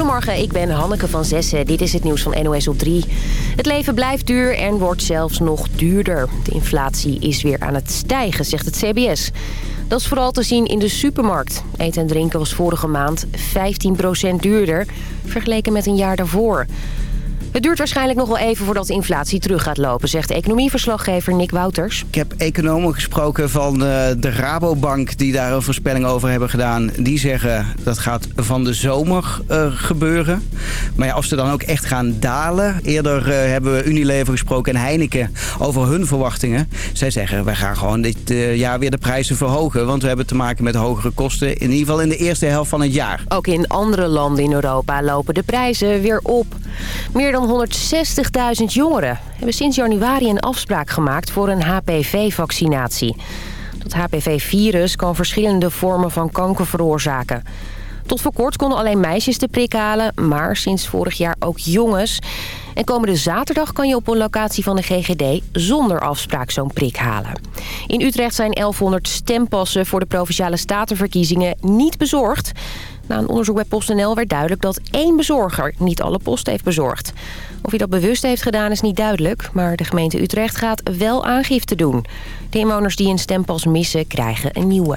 Goedemorgen, ik ben Hanneke van Zessen. Dit is het nieuws van NOS op 3. Het leven blijft duur en wordt zelfs nog duurder. De inflatie is weer aan het stijgen, zegt het CBS. Dat is vooral te zien in de supermarkt. Eten en drinken was vorige maand 15% duurder, vergeleken met een jaar daarvoor. Het duurt waarschijnlijk nog wel even voordat de inflatie terug gaat lopen... zegt economieverslaggever Nick Wouters. Ik heb economen gesproken van de, de Rabobank die daar een voorspelling over hebben gedaan. Die zeggen dat gaat van de zomer uh, gebeuren. Maar ja, of ze dan ook echt gaan dalen. Eerder uh, hebben we Unilever gesproken en Heineken over hun verwachtingen. Zij zeggen, wij gaan gewoon dit jaar weer de prijzen verhogen. Want we hebben te maken met hogere kosten. In ieder geval in de eerste helft van het jaar. Ook in andere landen in Europa lopen de prijzen weer op. Meer dan 160.000 jongeren hebben sinds januari een afspraak gemaakt voor een HPV-vaccinatie. Dat HPV-virus kan verschillende vormen van kanker veroorzaken. Tot voor kort konden alleen meisjes de prik halen, maar sinds vorig jaar ook jongens. En komende zaterdag kan je op een locatie van de GGD zonder afspraak zo'n prik halen. In Utrecht zijn 1100 stempassen voor de Provinciale Statenverkiezingen niet bezorgd. Na een onderzoek bij PostNL werd duidelijk dat één bezorger niet alle posten heeft bezorgd. Of hij dat bewust heeft gedaan is niet duidelijk, maar de gemeente Utrecht gaat wel aangifte doen. De inwoners die een stempas missen krijgen een nieuwe.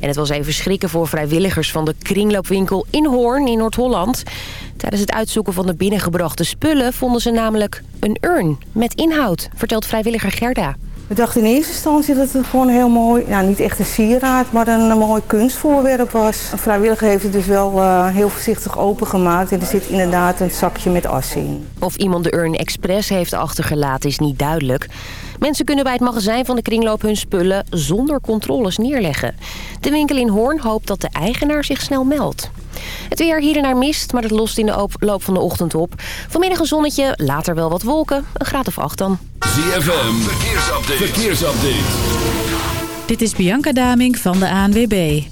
En het was even schrikken voor vrijwilligers van de kringloopwinkel in Hoorn in Noord-Holland. Tijdens het uitzoeken van de binnengebrachte spullen vonden ze namelijk een urn met inhoud, vertelt vrijwilliger Gerda. We dachten in eerste instantie dat het gewoon heel mooi, nou niet echt een sieraad, maar een, mooi kunstvoorwerp was. Een vrijwilliger heeft het dus wel uh, heel voorzichtig opengemaakt en er zit inderdaad een zakje met as in. Of iemand de urn expres heeft achtergelaten is niet duidelijk. Mensen kunnen bij het magazijn van de kringloop hun spullen zonder controles neerleggen. De winkel in Hoorn hoopt dat de eigenaar zich snel meldt. Het weer hier en daar mist, maar het lost in de loop van de ochtend op. Vanmiddag een zonnetje, later wel wat wolken, een graad of acht dan. ZFM, verkeersupdate. verkeersupdate. Dit is Bianca Daming van de ANWB.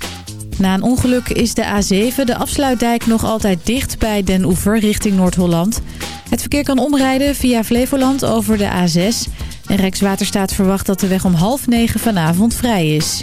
Na een ongeluk is de A7, de afsluitdijk, nog altijd dicht bij Den Oever richting Noord-Holland. Het verkeer kan omrijden via Flevoland over de A6. En Rijkswaterstaat verwacht dat de weg om half negen vanavond vrij is.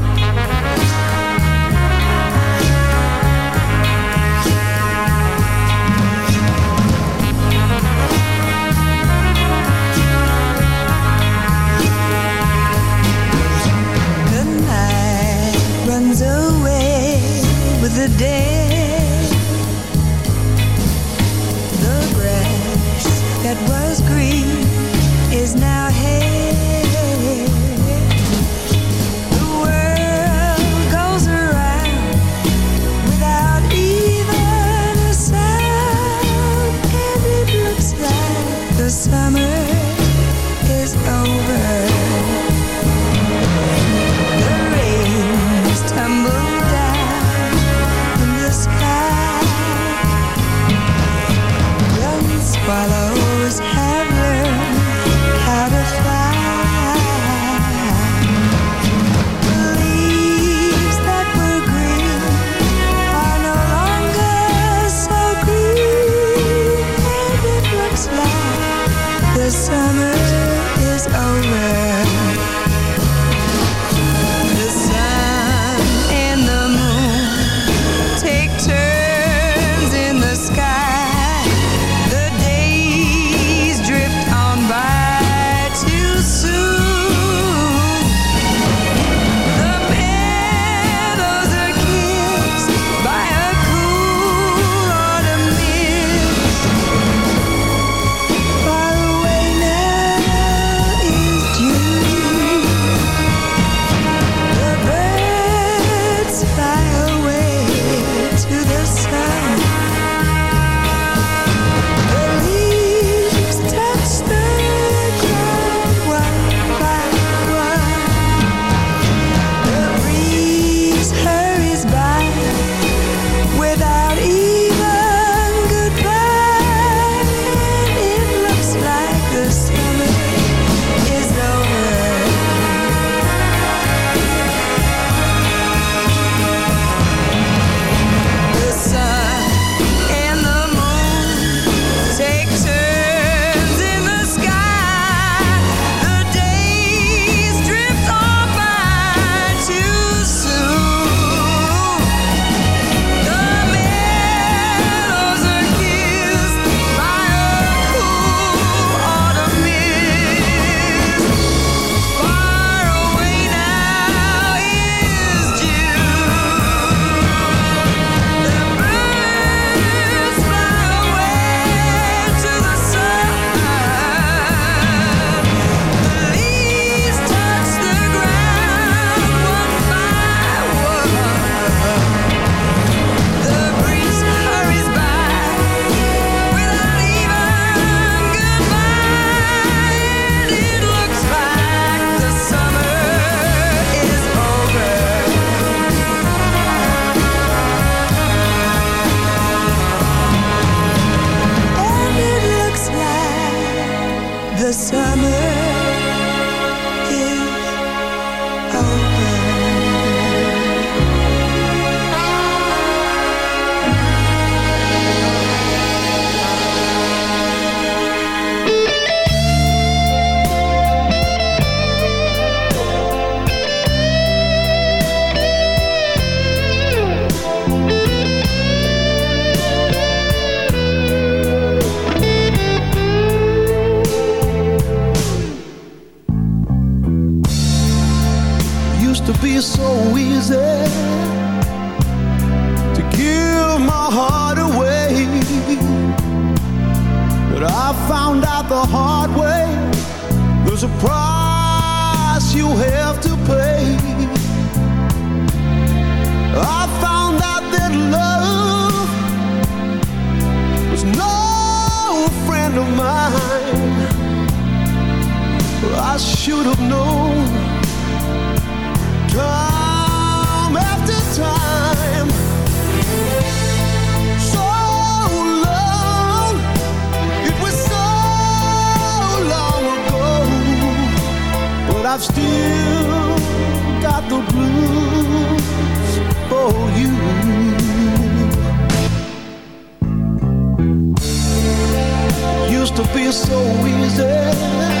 That was green is now hay To be so easy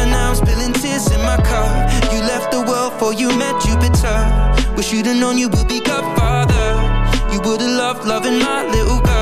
And now I'm spilling tears in my car. You left the world for you met Jupiter. Wish you'd have known you would be Godfather. You would have loved loving my little girls.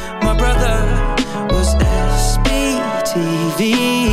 SBTV.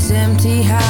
This empty house.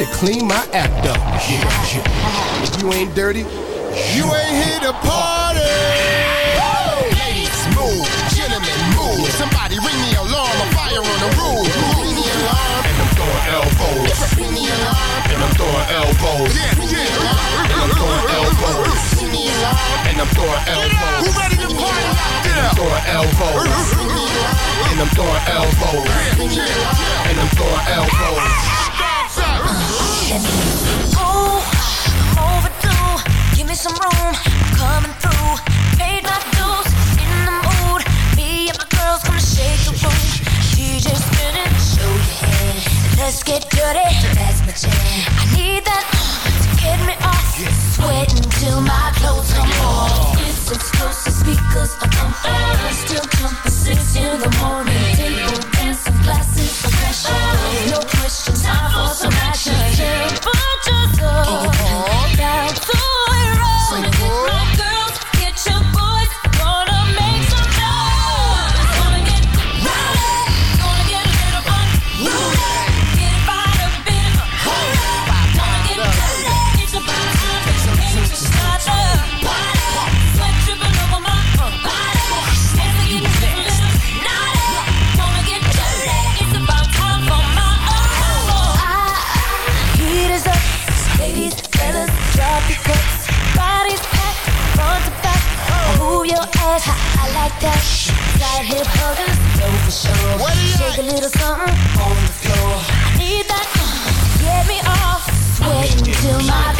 To clean my act up. Yeah. If you ain't dirty, you ain't here to party. Ladies, move. Gentlemen, move. Somebody ring the alarm. A fire on the roof. Ring the alarm. And I'm throwing elbows. Ring the alarm. And I'm throwing elbows. Yeah, yeah. And I'm throwing elbows. Ring the alarm. And I'm throwing elbows. Who ready to party out there? I'm throwing elbows. And I'm throwing elbows. And I'm throwing elbows. Speakers on fire. Still jumping six in the morning. Of pressure. No question, time for some action. Temperatures that. Side hip huggers, for sure. Shake a little something on the floor. I need that. Uh, get me off. Till my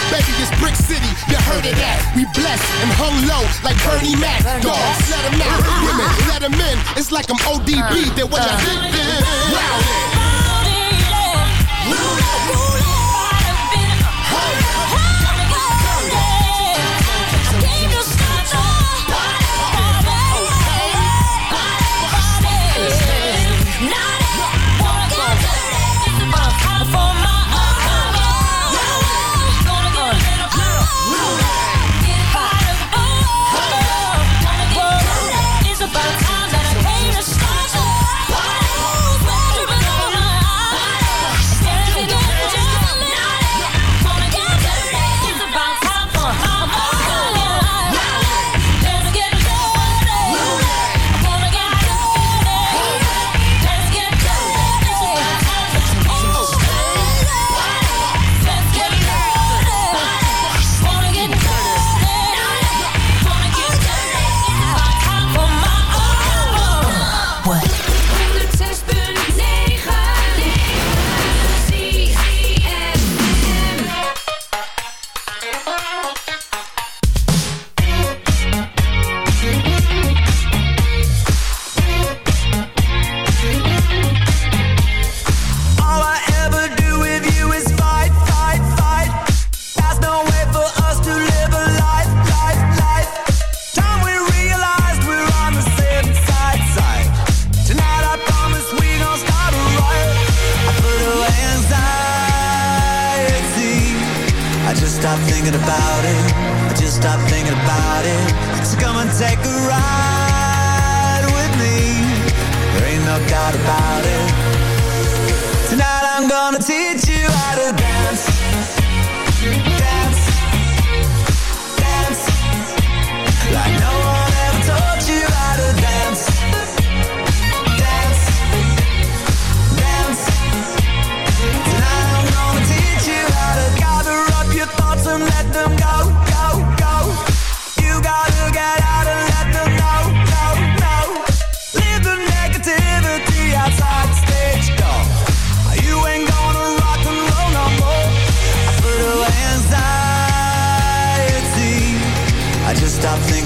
baby, it's Brick City. You heard of that? We blessed and hung low like Bernie Mac. Dogs, let 'em out. Women, let 'em in. It's like I'm ODB. Then what y'all think? Rowdy. It's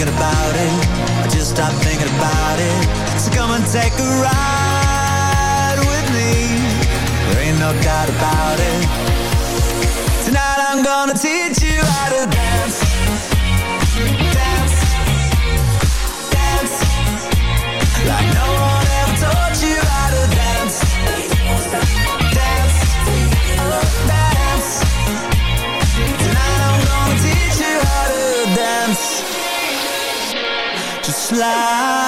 thinking about it. I just stopped thinking about it. So come and take a ride with me. There ain't no doubt about it. Tonight I'm gonna teach you how to Just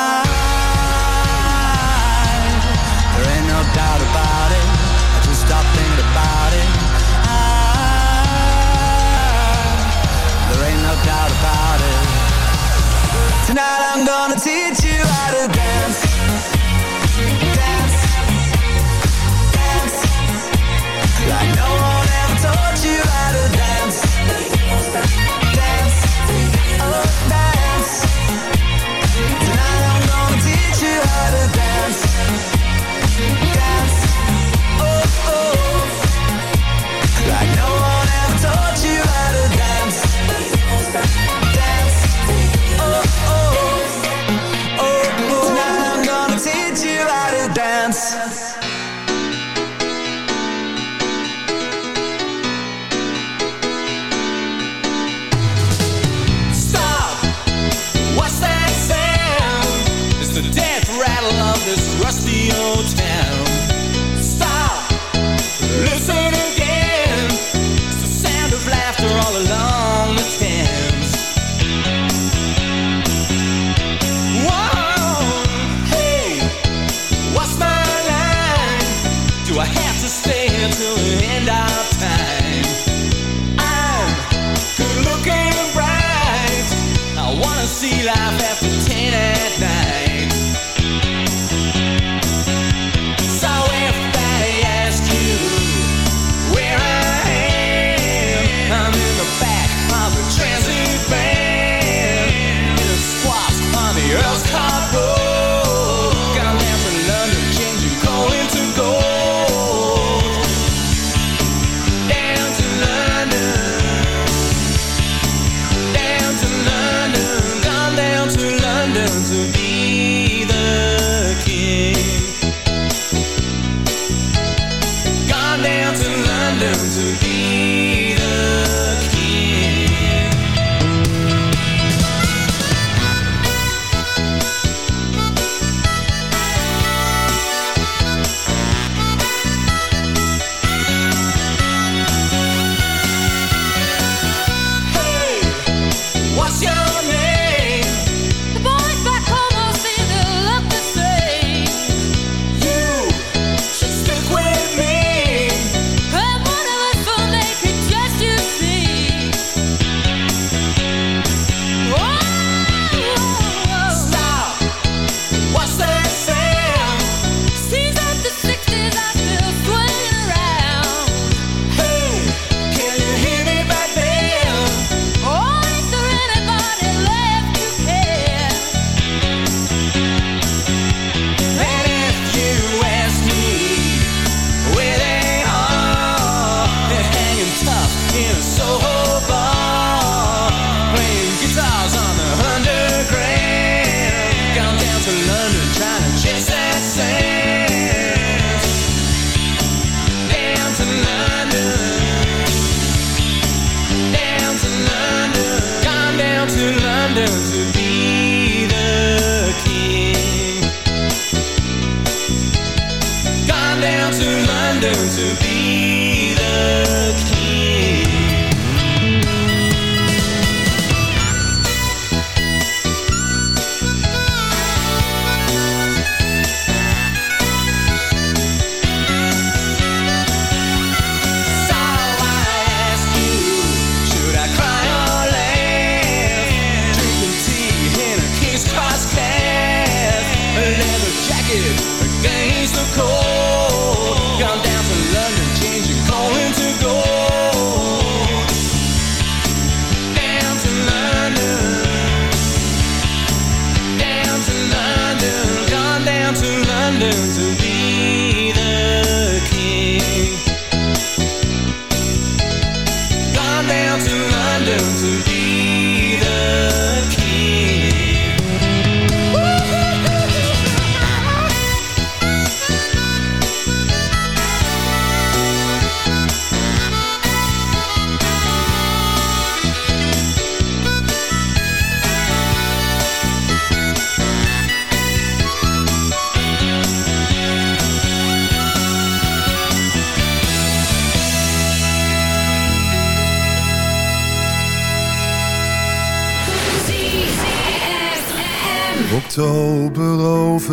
see life after ten at night.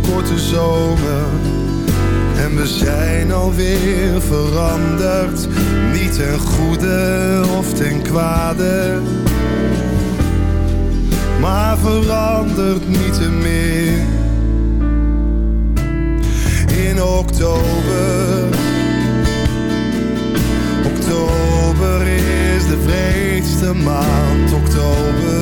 Korte zomer. En we zijn alweer veranderd, niet ten goede of ten kwade. Maar verandert niet te meer in oktober. Oktober is de vreedste maand, oktober.